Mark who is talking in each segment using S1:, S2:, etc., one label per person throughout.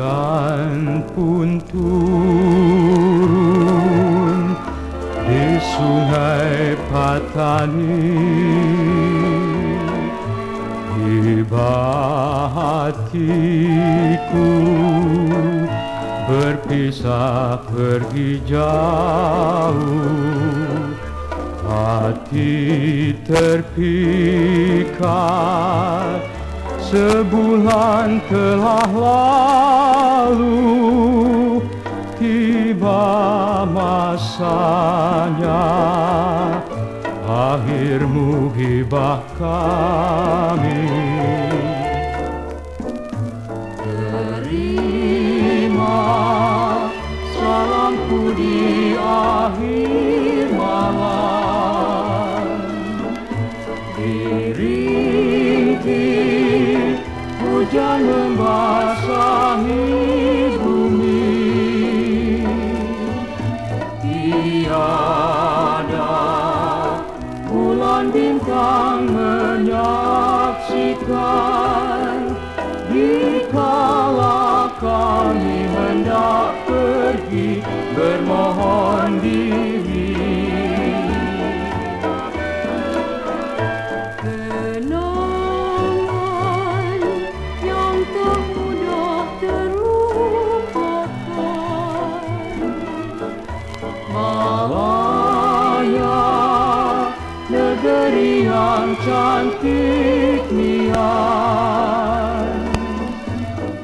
S1: Hujan pun turun di sungai Patani. Tiba hatiku berpisah pergi jauh. Hati terpikat Sebulan telah lalu Tiba masanya Akhir muhibah kami. Terima salamku di akhir malam. Diringkih hujan membasahi bumi Tiada bulan bintang menyaksikan. Dikala kami hendak pergi bermohon cantik nian.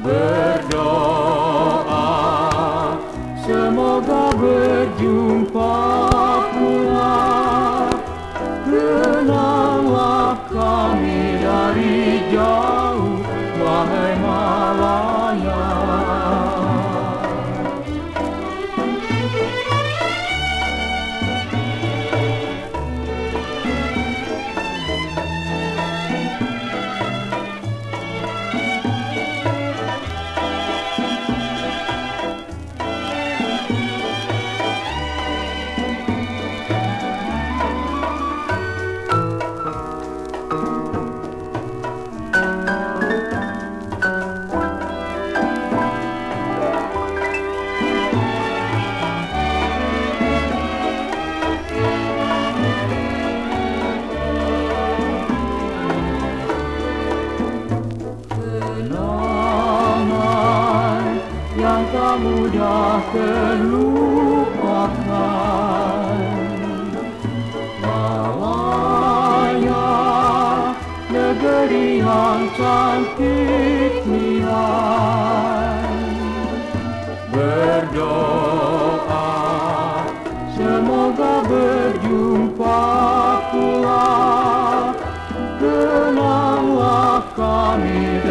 S1: Berdoa semoga berjumpa pula. Kenanglah kami dari mudah terlupakan. Malaya negeri yang cantik nilai Berdoa semoga berjumpa pula. Kenanglah kami